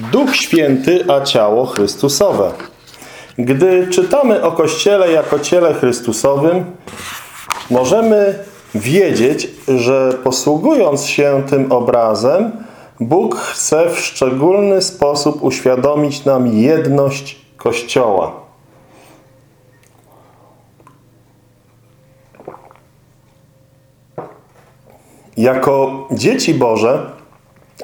Duch Święty, a ciało Chrystusowe. Gdy czytamy o Kościele jako ciele Chrystusowym, możemy wiedzieć, że posługując się tym obrazem, Bóg chce w szczególny sposób uświadomić nam jedność Kościoła. Jako dzieci Boże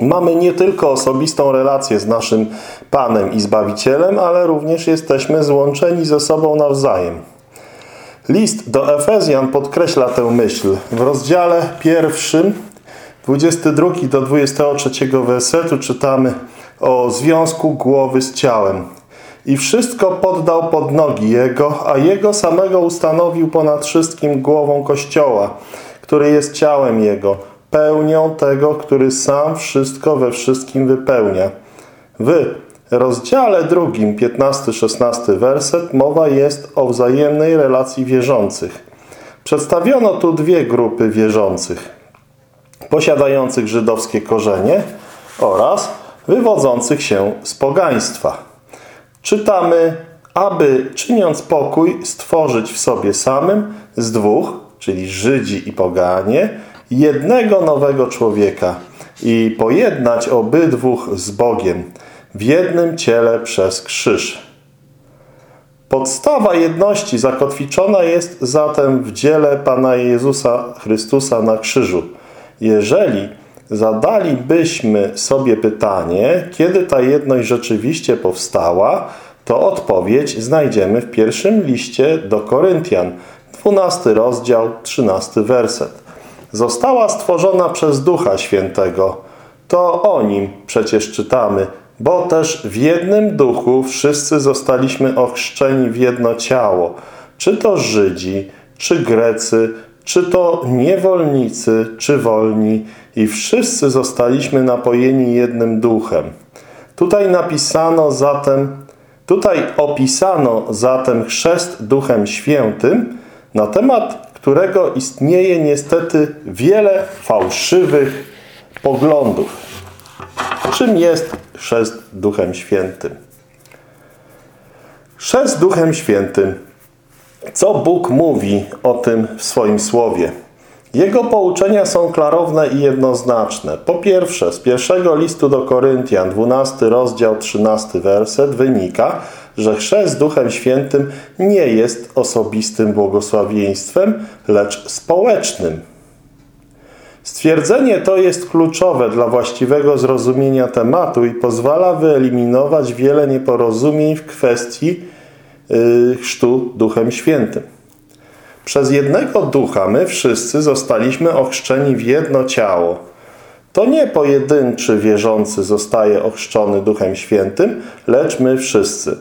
mamy nie tylko osobistą relację z naszym Panem i Zbawicielem, ale również jesteśmy złączeni ze sobą nawzajem. List do Efezjan podkreśla tę myśl. W rozdziale pierwszym, 22 do 23 wersetu czytamy o związku głowy z ciałem. I wszystko poddał pod nogi Jego, a Jego samego ustanowił ponad wszystkim głową Kościoła, który jest ciałem Jego, pełnią tego, który sam wszystko we wszystkim wypełnia. W rozdziale drugim, 15-16 werset, mowa jest o wzajemnej relacji wierzących. Przedstawiono tu dwie grupy wierzących. Posiadających żydowskie korzenie oraz wywodzących się z pogaństwa. Czytamy, aby czyniąc pokój stworzyć w sobie samym z dwóch, czyli Żydzi i poganie, jednego nowego człowieka i pojednać obydwóch z Bogiem w jednym ciele przez krzyż. Podstawa jedności zakotwiczona jest zatem w dziele Pana Jezusa Chrystusa na krzyżu. Jeżeli zadalibyśmy sobie pytanie, kiedy ta jedność rzeczywiście powstała, to odpowiedź znajdziemy w pierwszym liście do Koryntian, 12 rozdział, 13 werset. Została stworzona przez Ducha Świętego. To o nim przecież czytamy, bo też w jednym duchu wszyscy zostaliśmy ochrzczeni w jedno ciało, czy to Żydzi, czy Grecy, czy to niewolnicy, czy wolni i wszyscy zostaliśmy napojeni jednym duchem. Tutaj napisano zatem, tutaj opisano zatem chrzest Duchem Świętym na temat którego istnieje niestety wiele fałszywych poglądów. Czym jest chrzest Duchem Świętym? Chrzest Duchem Świętym. Co Bóg mówi o tym w swoim Słowie? Jego pouczenia są klarowne i jednoznaczne. Po pierwsze, z pierwszego listu do Koryntian, 12 rozdział, 13 werset wynika, że chrzest Duchem Świętym nie jest osobistym błogosławieństwem, lecz społecznym. Stwierdzenie to jest kluczowe dla właściwego zrozumienia tematu i pozwala wyeliminować wiele nieporozumień w kwestii yy, chrztu Duchem Świętym. Przez jednego ducha my wszyscy zostaliśmy ochrzczeni w jedno ciało. To nie pojedynczy wierzący zostaje ochrzczony Duchem Świętym, lecz my wszyscy.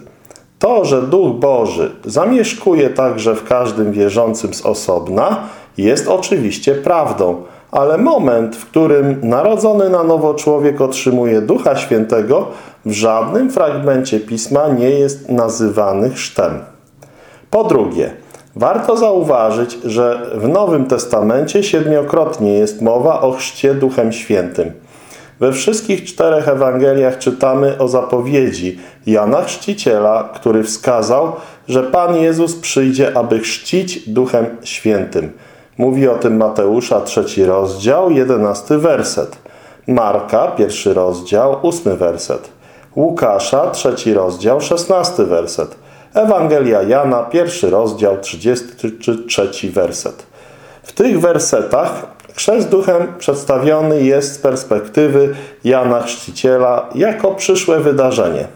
To, że Duch Boży zamieszkuje także w każdym wierzącym z osobna, jest oczywiście prawdą, ale moment, w którym narodzony na nowo człowiek otrzymuje Ducha Świętego, w żadnym fragmencie Pisma nie jest nazywany chrztem. Po drugie, Warto zauważyć, że w Nowym Testamencie siedmiokrotnie jest mowa o chrzcie Duchem Świętym. We wszystkich czterech Ewangeliach czytamy o zapowiedzi Jana Chrzciciela, który wskazał, że Pan Jezus przyjdzie, aby chrzcić Duchem Świętym. Mówi o tym Mateusza, trzeci rozdział, jedenasty werset. Marka, pierwszy rozdział, ósmy werset. Łukasza, trzeci rozdział, szesnasty werset. Ewangelia Jana, pierwszy rozdział, 33 werset. W tych wersetach chrzest duchem przedstawiony jest z perspektywy Jana Chrzciciela jako przyszłe wydarzenie.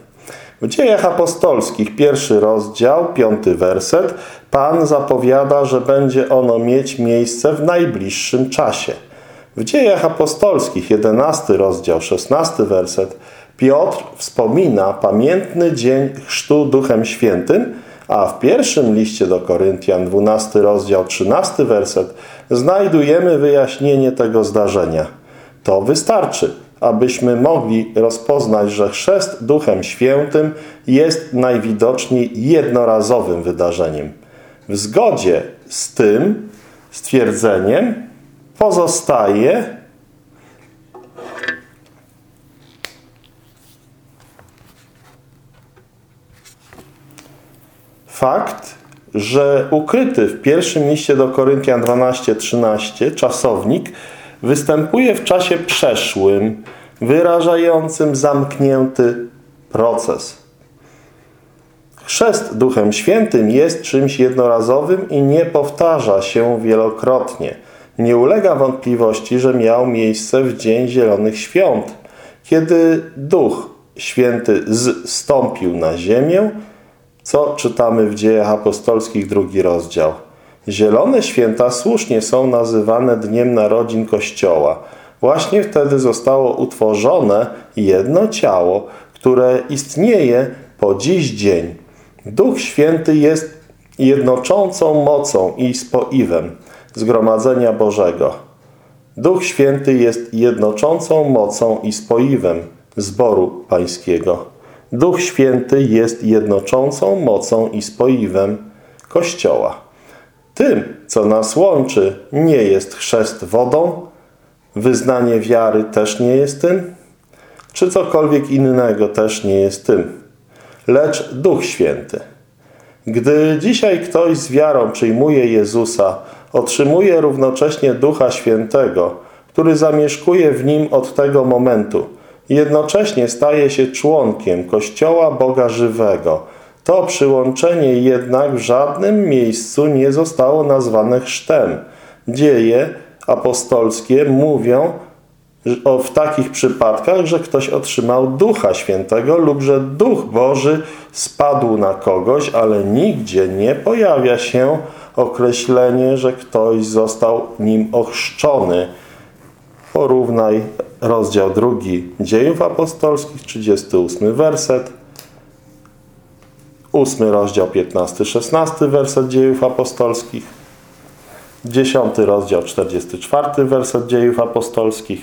W dziejach apostolskich, pierwszy rozdział, piąty werset, Pan zapowiada, że będzie ono mieć miejsce w najbliższym czasie. W dziejach apostolskich, jedenasty rozdział, szesnasty werset, Piotr wspomina pamiętny dzień chrztu Duchem Świętym, a w pierwszym liście do Koryntian, 12 rozdział, 13 werset, znajdujemy wyjaśnienie tego zdarzenia. To wystarczy, abyśmy mogli rozpoznać, że chrzest Duchem Świętym jest najwidoczniej jednorazowym wydarzeniem. W zgodzie z tym stwierdzeniem pozostaje fakt, że ukryty w pierwszym liście do Koryntian 12-13 czasownik występuje w czasie przeszłym, wyrażającym zamknięty proces. Chrzest Duchem Świętym jest czymś jednorazowym i nie powtarza się wielokrotnie. Nie ulega wątpliwości, że miał miejsce w Dzień Zielonych Świąt, kiedy Duch Święty zstąpił na ziemię, co czytamy w Dziejach Apostolskich, drugi rozdział. Zielone święta słusznie są nazywane Dniem Narodzin Kościoła. Właśnie wtedy zostało utworzone jedno ciało, które istnieje po dziś dzień. Duch Święty jest jednoczącą mocą i spoiwem zgromadzenia Bożego. Duch Święty jest jednoczącą mocą i spoiwem zboru pańskiego. Duch Święty jest jednoczącą mocą i spoiwem Kościoła. Tym, co nas łączy, nie jest chrzest wodą, wyznanie wiary też nie jest tym, czy cokolwiek innego też nie jest tym, lecz Duch Święty. Gdy dzisiaj ktoś z wiarą przyjmuje Jezusa, otrzymuje równocześnie Ducha Świętego, który zamieszkuje w nim od tego momentu. Jednocześnie staje się członkiem Kościoła Boga Żywego. To przyłączenie jednak w żadnym miejscu nie zostało nazwane chrztem. Dzieje apostolskie mówią o, w takich przypadkach, że ktoś otrzymał Ducha Świętego lub że Duch Boży spadł na kogoś, ale nigdzie nie pojawia się określenie, że ktoś został nim ochrzczony. Porównaj rozdział drugi Dziejów Apostolskich, 38 werset, 8 rozdział 15-16 werset Dziejów Apostolskich, 10 rozdział 44 werset Dziejów Apostolskich,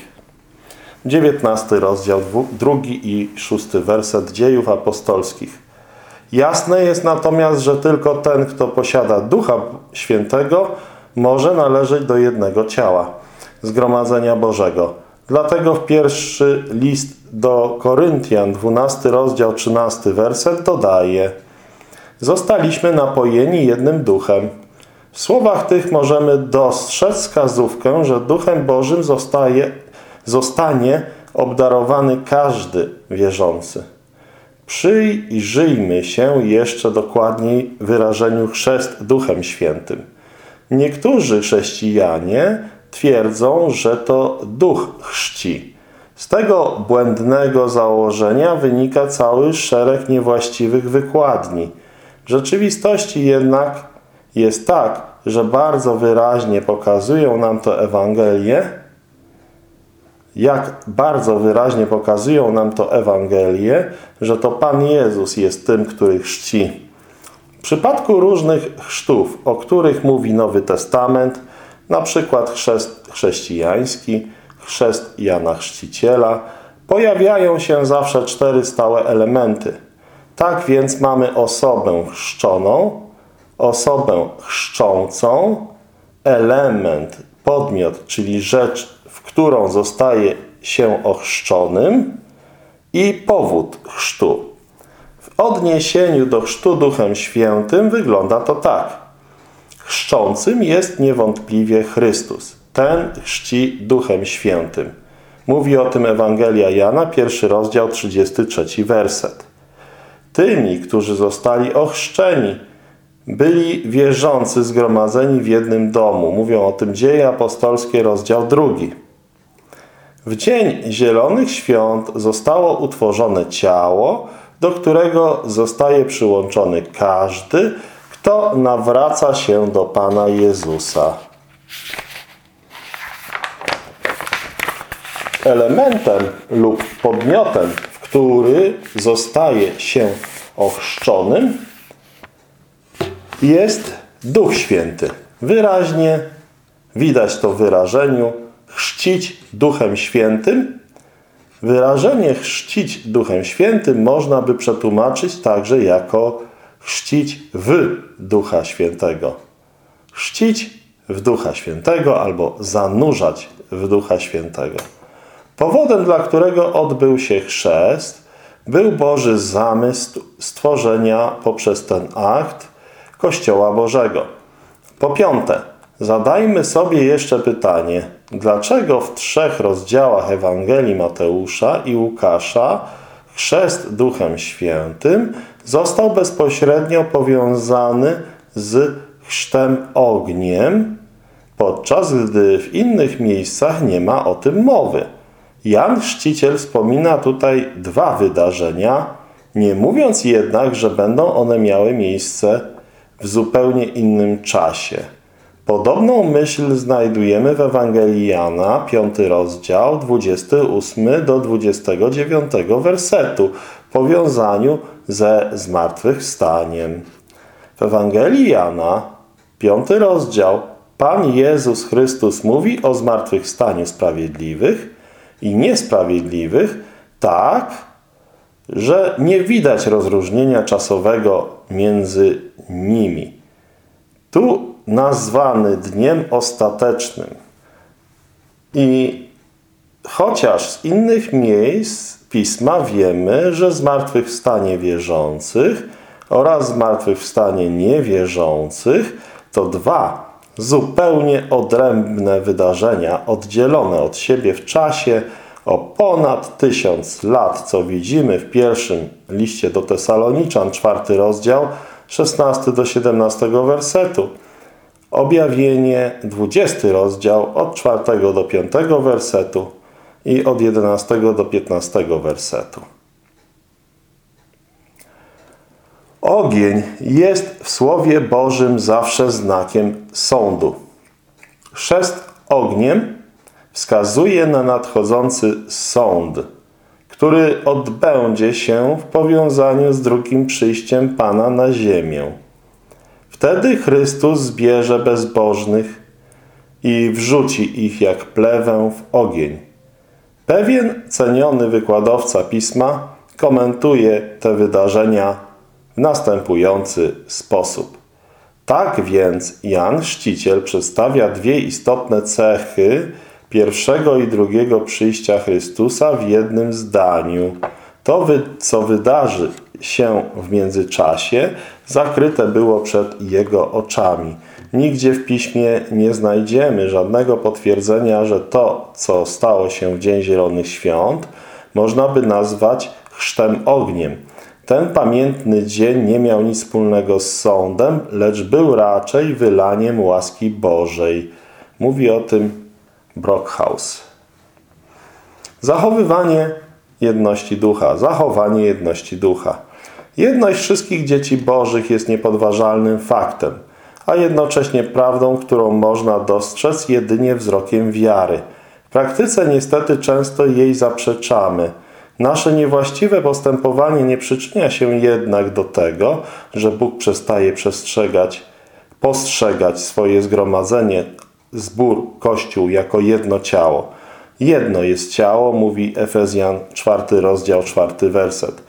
19 rozdział 2 i 6 werset Dziejów Apostolskich. Jasne jest natomiast, że tylko ten, kto posiada Ducha Świętego, może należeć do jednego ciała, Zgromadzenia Bożego. Dlatego w pierwszy list do Koryntian, 12 rozdział, 13 werset dodaje Zostaliśmy napojeni jednym duchem. W słowach tych możemy dostrzec wskazówkę, że Duchem Bożym zostaje, zostanie obdarowany każdy wierzący. Przyjrzyjmy się jeszcze dokładniej wyrażeniu chrzest Duchem Świętym. Niektórzy chrześcijanie twierdzą, że to Duch chrzci. Z tego błędnego założenia wynika cały szereg niewłaściwych wykładni. W rzeczywistości jednak jest tak, że bardzo wyraźnie pokazują nam to Ewangelie, jak bardzo wyraźnie pokazują nam to Ewangelie, że to Pan Jezus jest tym, który chrzci. W przypadku różnych chrztów, o których mówi Nowy Testament, na przykład chrzest chrześcijański, chrzest Jana Chrzciciela, pojawiają się zawsze cztery stałe elementy. Tak więc mamy osobę chrzczoną, osobę chrzczącą, element, podmiot, czyli rzecz którą zostaje się ochrzczonym i powód chrztu. W odniesieniu do chrztu Duchem Świętym wygląda to tak. Chrzczącym jest niewątpliwie Chrystus. Ten chrzci Duchem Świętym. Mówi o tym Ewangelia Jana, pierwszy rozdział, 33 werset. Tymi, którzy zostali ochrzczeni, byli wierzący zgromadzeni w jednym domu. Mówią o tym dzieje apostolskie, rozdział drugi. W dzień Zielonych Świąt zostało utworzone ciało, do którego zostaje przyłączony każdy, kto nawraca się do Pana Jezusa. Elementem lub podmiotem, w który zostaje się ochrzczonym, jest Duch Święty. Wyraźnie widać to w wyrażeniu chrzcić Duchem Świętym. Wyrażenie chrzcić Duchem Świętym można by przetłumaczyć także jako chrzcić w Ducha Świętego. Chrzcić w Ducha Świętego albo zanurzać w Ducha Świętego. Powodem, dla którego odbył się chrzest, był Boży zamysł stworzenia poprzez ten akt Kościoła Bożego. Po piąte, zadajmy sobie jeszcze pytanie, dlaczego w trzech rozdziałach Ewangelii Mateusza i Łukasza chrzest Duchem Świętym został bezpośrednio powiązany z chrztem ogniem, podczas gdy w innych miejscach nie ma o tym mowy. Jan Chrzciciel wspomina tutaj dwa wydarzenia, nie mówiąc jednak, że będą one miały miejsce w zupełnie innym czasie. Podobną myśl znajdujemy w Ewangelii Jana, 5 rozdział, 28 do 29 wersetu, powiązaniu ze zmartwychwstaniem. W Ewangelii Jana, 5 rozdział, Pan Jezus Chrystus mówi o zmartwychwstaniu sprawiedliwych i niesprawiedliwych tak, że nie widać rozróżnienia czasowego między nimi. Tu nazwany dniem ostatecznym. I chociaż z innych miejsc Pisma wiemy, że zmartwychwstanie wierzących oraz zmartwychwstanie niewierzących to dwa zupełnie odrębne wydarzenia, oddzielone od siebie w czasie o ponad tysiąc lat, co widzimy w pierwszym liście do Tesaloniczan, czwarty rozdział, 16 do 17 wersetu. Objawienie, 20 rozdział, od 4 do 5 wersetu i od 11 do 15 wersetu. Ogień jest w Słowie Bożym zawsze znakiem sądu. Chrzest ogniem wskazuje na nadchodzący sąd, który odbędzie się w powiązaniu z drugim przyjściem Pana na ziemię. Wtedy Chrystus zbierze bezbożnych i wrzuci ich jak plewę w ogień. Pewien ceniony wykładowca Pisma komentuje te wydarzenia w następujący sposób. Tak więc Jan Chrzciciel przedstawia dwie istotne cechy pierwszego i drugiego przyjścia Chrystusa w jednym zdaniu. To, co wydarzy się w międzyczasie, zakryte było przed Jego oczami. Nigdzie w Piśmie nie znajdziemy żadnego potwierdzenia, że to, co stało się w Dzień Zielonych Świąt, można by nazwać chrztem ogniem. Ten pamiętny dzień nie miał nic wspólnego z sądem, lecz był raczej wylaniem łaski Bożej. Mówi o tym Brockhaus. Zachowywanie jedności ducha, zachowanie jedności ducha. Jedność wszystkich dzieci bożych jest niepodważalnym faktem, a jednocześnie prawdą, którą można dostrzec jedynie wzrokiem wiary. W praktyce niestety często jej zaprzeczamy. Nasze niewłaściwe postępowanie nie przyczynia się jednak do tego, że Bóg przestaje przestrzegać, postrzegać swoje zgromadzenie, zbór, Kościół jako jedno ciało. Jedno jest ciało, mówi Efezjan, czwarty rozdział, czwarty werset.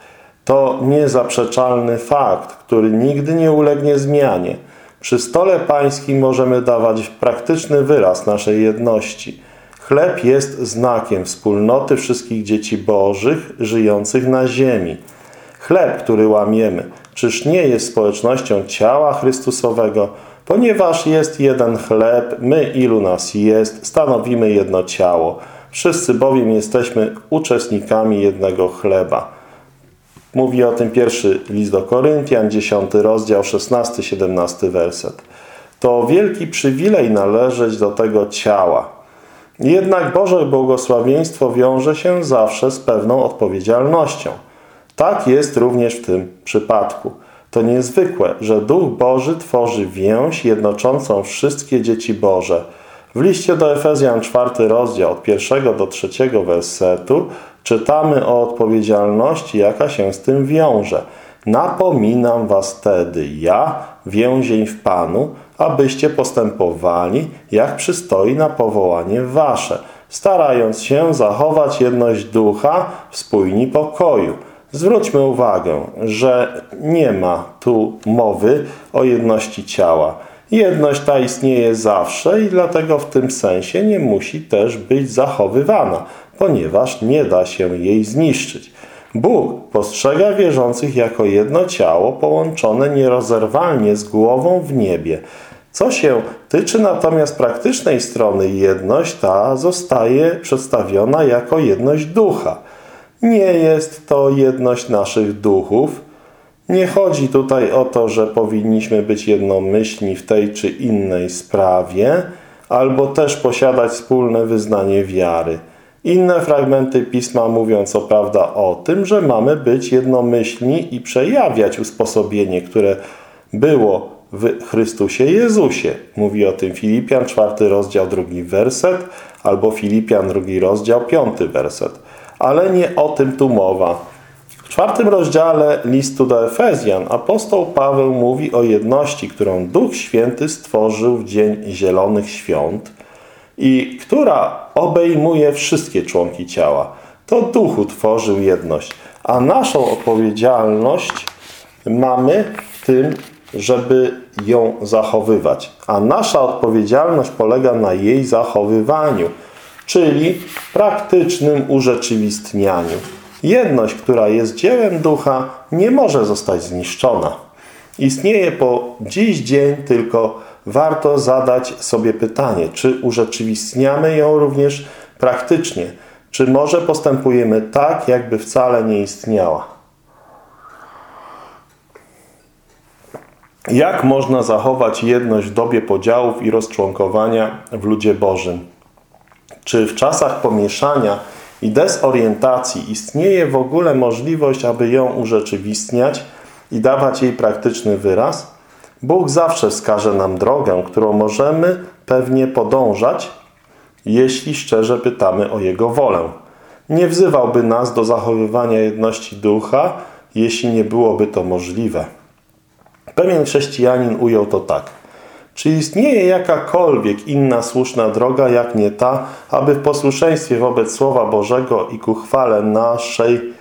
To niezaprzeczalny fakt, który nigdy nie ulegnie zmianie. Przy stole pańskim możemy dawać praktyczny wyraz naszej jedności. Chleb jest znakiem wspólnoty wszystkich dzieci bożych żyjących na ziemi. Chleb, który łamiemy, czyż nie jest społecznością ciała Chrystusowego, Ponieważ jest jeden chleb, my ilu nas jest, stanowimy jedno ciało. Wszyscy bowiem jesteśmy uczestnikami jednego chleba. Mówi o tym pierwszy list do Koryntian, 10 rozdział, 16-17 werset. To wielki przywilej należeć do tego ciała. Jednak Boże błogosławieństwo wiąże się zawsze z pewną odpowiedzialnością. Tak jest również w tym przypadku. To niezwykłe, że Duch Boży tworzy więź jednoczącą wszystkie dzieci Boże. W liście do Efezjan 4 rozdział od pierwszego do trzeciego wersetu czytamy o odpowiedzialności, jaka się z tym wiąże. Napominam was wtedy, ja, więzień w Panu, abyście postępowali, jak przystoi na powołanie wasze, starając się zachować jedność ducha w spójni pokoju – Zwróćmy uwagę, że nie ma tu mowy o jedności ciała. Jedność ta istnieje zawsze i dlatego w tym sensie nie musi też być zachowywana, ponieważ nie da się jej zniszczyć. Bóg postrzega wierzących jako jedno ciało połączone nierozerwalnie z głową w niebie. Co się tyczy natomiast praktycznej strony, jedność ta zostaje przedstawiona jako jedność ducha. Nie jest to jedność naszych duchów. Nie chodzi tutaj o to, że powinniśmy być jednomyślni w tej czy innej sprawie, albo też posiadać wspólne wyznanie wiary. Inne fragmenty Pisma mówią co prawda o tym, że mamy być jednomyślni i przejawiać usposobienie, które było w Chrystusie Jezusie. Mówi o tym Filipian, czwarty rozdział, drugi werset, albo Filipian, drugi rozdział, piąty werset. Ale nie o tym tu mowa. W czwartym rozdziale listu do Efezjan apostoł Paweł mówi o jedności, którą Duch Święty stworzył w Dzień Zielonych Świąt i która obejmuje wszystkie członki ciała. To Duch utworzył jedność, a naszą odpowiedzialność mamy w tym, żeby ją zachowywać. A nasza odpowiedzialność polega na jej zachowywaniu, czyli praktycznym urzeczywistnianiu. Jedność, która jest dziełem ducha, nie może zostać zniszczona. Istnieje po dziś dzień, tylko warto zadać sobie pytanie, czy urzeczywistniamy ją również praktycznie, czy może postępujemy tak, jakby wcale nie istniała. Jak można zachować jedność w dobie podziałów i rozczłonkowania w ludzie Bożym? Czy w czasach pomieszania i dezorientacji istnieje w ogóle możliwość, aby ją urzeczywistniać i dawać jej praktyczny wyraz? Bóg zawsze wskaże nam drogę, którą możemy pewnie podążać, jeśli szczerze pytamy o Jego wolę. Nie wzywałby nas do zachowywania jedności ducha, jeśli nie byłoby to możliwe. Pewien chrześcijanin ujął to tak. Czy istnieje jakakolwiek inna słuszna droga, jak nie ta, aby w posłuszeństwie wobec Słowa Bożego i ku chwale naszej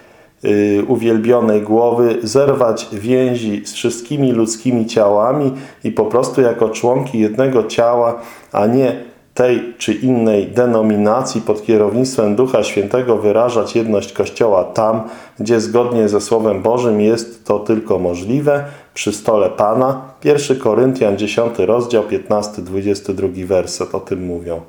uwielbionej głowy zerwać więzi z wszystkimi ludzkimi ciałami i po prostu jako członki jednego ciała, a nie tej czy innej denominacji pod kierownictwem Ducha Świętego wyrażać jedność Kościoła tam, gdzie zgodnie ze Słowem Bożym jest to tylko możliwe, przy stole Pana. 1 Koryntian 10 rozdział 15-22 werset o tym mówią.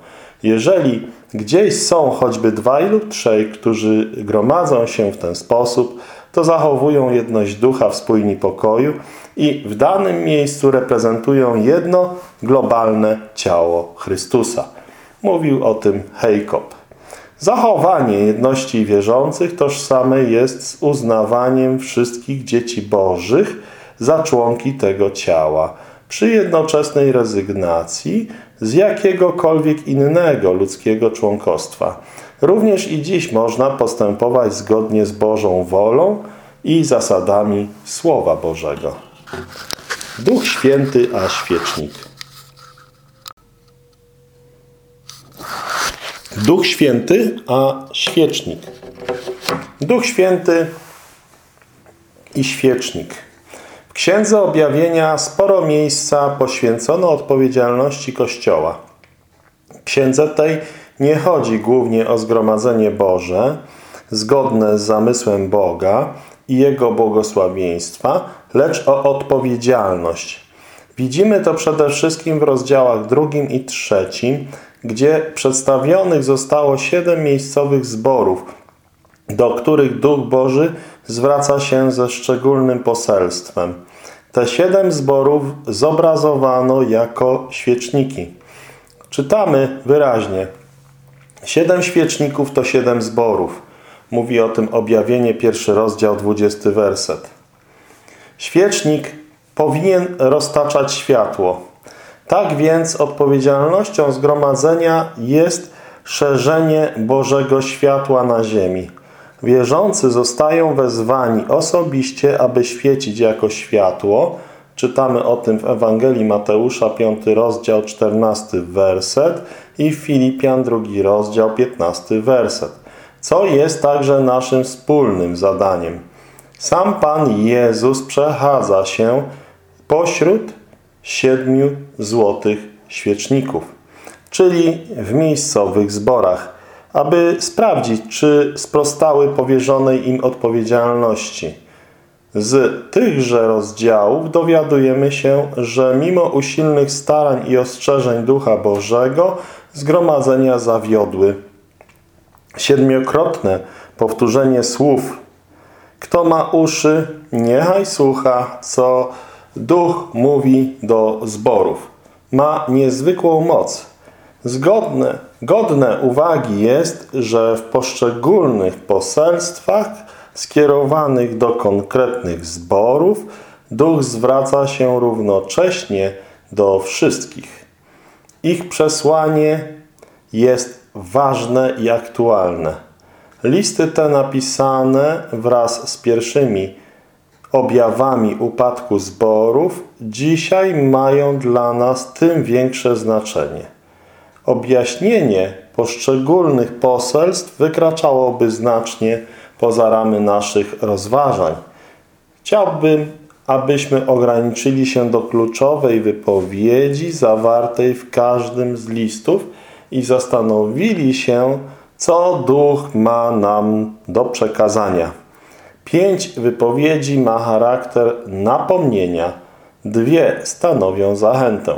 Jeżeli gdzieś są choćby dwaj lub trzej, którzy gromadzą się w ten sposób, to zachowują jedność ducha w spójni pokoju i w danym miejscu reprezentują jedno globalne ciało Chrystusa. Mówił o tym Hejkop. Zachowanie jedności wierzących tożsame jest z uznawaniem wszystkich dzieci bożych za członki tego ciała, przy jednoczesnej rezygnacji z jakiegokolwiek innego ludzkiego członkostwa. Również i dziś można postępować zgodnie z Bożą wolą i zasadami Słowa Bożego. Duch Święty a świecznik. Duch Święty a świecznik. Duch Święty i świecznik. Księdze Objawienia sporo miejsca poświęcono odpowiedzialności Kościoła. Księdze tej nie chodzi głównie o zgromadzenie Boże, zgodne z zamysłem Boga i Jego błogosławieństwa, lecz o odpowiedzialność. Widzimy to przede wszystkim w rozdziałach drugim i trzecim, gdzie przedstawionych zostało siedem miejscowych zborów, do których Duch Boży zwraca się ze szczególnym poselstwem. Te siedem zborów zobrazowano jako świeczniki. Czytamy wyraźnie. Siedem świeczników to siedem zborów. Mówi o tym objawienie, pierwszy rozdział, dwudziesty werset. Świecznik powinien roztaczać światło. Tak więc odpowiedzialnością zgromadzenia jest szerzenie Bożego światła na ziemi. Wierzący zostają wezwani osobiście, aby świecić jako światło. Czytamy o tym w Ewangelii Mateusza, 5 rozdział, 14 werset i Filipian, 2 rozdział, 15 werset. Co jest także naszym wspólnym zadaniem. Sam Pan Jezus przechadza się pośród siedmiu złotych świeczników, czyli w miejscowych zborach. Aby sprawdzić, czy sprostały powierzonej im odpowiedzialności. Z tychże rozdziałów dowiadujemy się, że mimo usilnych starań i ostrzeżeń Ducha Bożego zgromadzenia zawiodły. Siedmiokrotne powtórzenie słów Kto ma uszy, niechaj słucha, co Duch mówi do zborów. Ma niezwykłą moc. Zgodne, godne uwagi jest, że w poszczególnych poselstwach skierowanych do konkretnych zborów Duch zwraca się równocześnie do wszystkich. Ich przesłanie jest ważne i aktualne. Listy te napisane wraz z pierwszymi objawami upadku zborów dzisiaj mają dla nas tym większe znaczenie. Objaśnienie poszczególnych poselstw wykraczałoby znacznie poza ramy naszych rozważań. Chciałbym, abyśmy ograniczyli się do kluczowej wypowiedzi zawartej w każdym z listów i zastanowili się, co Duch ma nam do przekazania. Pięć wypowiedzi ma charakter napomnienia, dwie stanowią zachętę.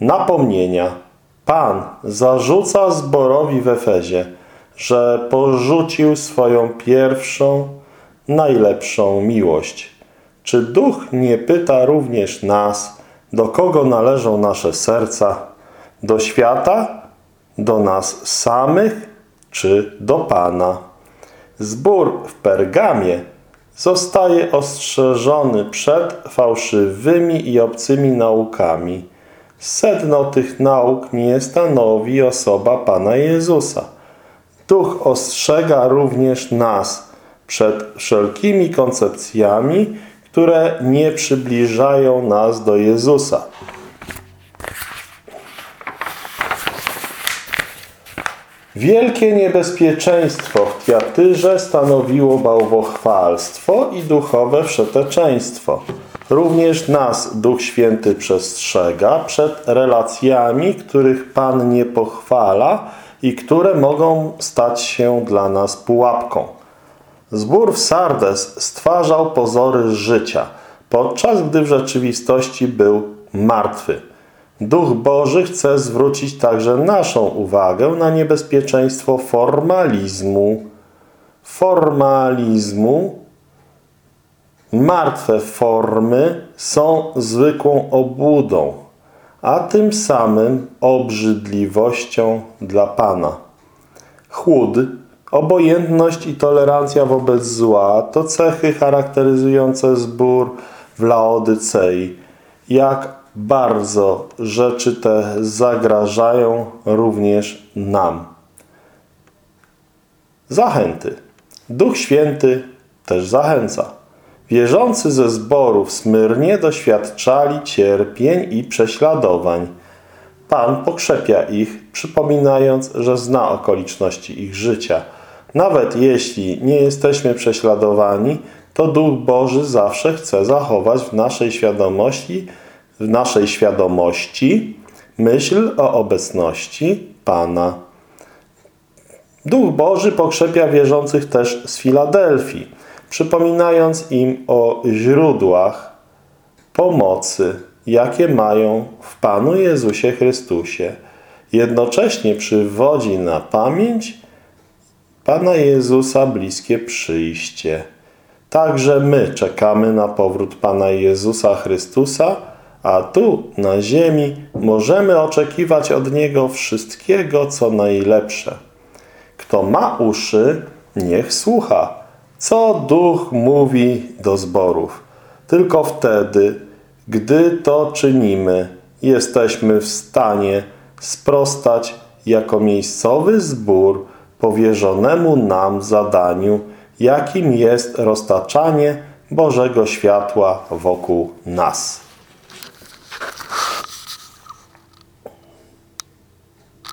Napomnienia. Pan zarzuca zborowi w Efezie, że porzucił swoją pierwszą, najlepszą miłość. Czy Duch nie pyta również nas, do kogo należą nasze serca? Do świata? Do nas samych? Czy do Pana? Zbór w Pergamie zostaje ostrzeżony przed fałszywymi i obcymi naukami. Sedno tych nauk nie stanowi osoba Pana Jezusa. Duch ostrzega również nas przed wszelkimi koncepcjami, które nie przybliżają nas do Jezusa. Wielkie niebezpieczeństwo w Tiatyrze stanowiło bałwochwalstwo i duchowe wszeteczeństwo. Również nas Duch Święty przestrzega przed relacjami, których Pan nie pochwala i które mogą stać się dla nas pułapką. Zbór w Sardes stwarzał pozory życia, podczas gdy w rzeczywistości był martwy. Duch Boży chce zwrócić także naszą uwagę na niebezpieczeństwo formalizmu. Formalizmu. Martwe formy są zwykłą obłudą, a tym samym obrzydliwością dla Pana. Chłód, obojętność i tolerancja wobec zła to cechy charakteryzujące zbór w Laodycei. Jak bardzo rzeczy te zagrażają również nam. Zachęty. Duch Święty też zachęca. Wierzący ze zborów Smyrnie doświadczali cierpień i prześladowań. Pan pokrzepia ich, przypominając, że zna okoliczności ich życia. Nawet jeśli nie jesteśmy prześladowani, to Duch Boży zawsze chce zachować w naszej świadomości w naszej świadomości myśl o obecności Pana. Duch Boży pokrzepia wierzących też z Filadelfii, przypominając im o źródłach pomocy, jakie mają w Panu Jezusie Chrystusie. Jednocześnie przywodzi na pamięć Pana Jezusa bliskie przyjście. Także my czekamy na powrót Pana Jezusa Chrystusa, a tu, na ziemi, możemy oczekiwać od Niego wszystkiego, co najlepsze. Kto ma uszy, niech słucha, co Duch mówi do zborów. Tylko wtedy, gdy to czynimy, jesteśmy w stanie sprostać jako miejscowy zbór powierzonemu nam zadaniu, jakim jest roztaczanie Bożego światła wokół nas.